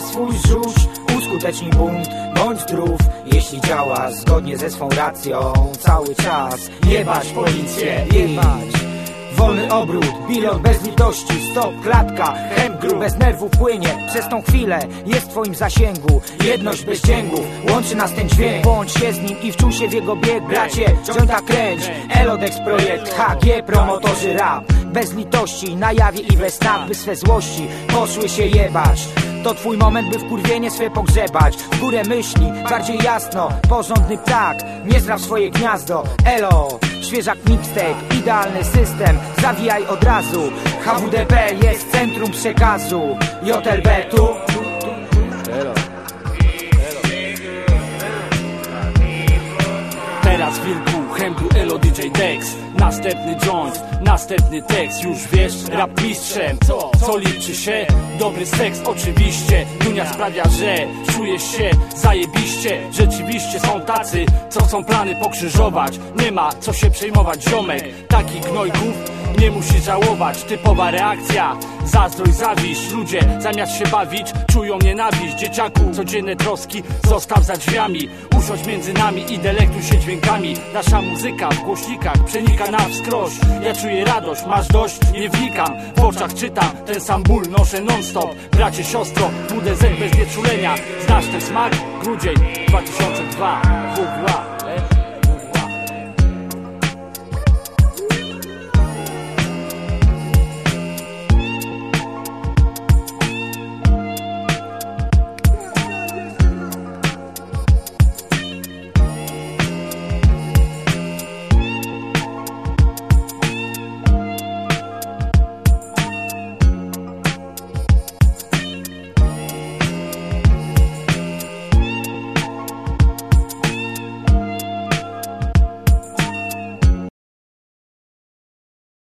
swój rzuć Uskutecznij bunt, bądź zdrów. Jeśli działasz zgodnie ze swą racją Cały czas jebać policję, jebać. Wolny obrót, bilon bez litości Stop, klatka, hemgru Bez nerwów płynie. Przez tą chwilę Jest w twoim zasięgu Jedność bez dzięgów Łączy nas ten dźwięk. Bądź się z nim i wczuł się w jego bieg Bracie, jointa kręć. Elodex projekt, HG, promotorzy rap. Bez litości, na jawie i bez tak By swe złości poszły się jebać to twój moment, by wkurwienie swe pogrzebać. W górę myśli, bardziej jasno. Porządny ptak, nie zra w swoje gniazdo. Elo, świeżak mixtape Idealny system, zawijaj od razu. HWDP jest centrum przekazu. JLB tu Teraz wilku, Elo DJ Dex. Następny joint, następny tekst. Już wiesz, rap mistrzem. Co, co liczy się? Dobry seks oczywiście. Dunia sprawia, że czujesz się zajebiście. Rzeczywiście są tacy, co chcą plany pokrzyżować. Nie ma co się przejmować ziomek. Taki gnojków nie musisz żałować, typowa reakcja. Zazdrość, zawiść, ludzie zamiast się bawić Czują nienawiść, dzieciaku. Codzienne troski zostaw za drzwiami. Usiądź między nami i delektuj się dźwiękami. Nasza muzyka w głośnikach przenika na wskroś. Ja czuję radość, masz dość? Nie wnikam. W oczach czytam, ten sam ból noszę non-stop. Bracie, siostro, WDZ bez nieczulenia Znasz ten smak? Grudzień 2002 WWA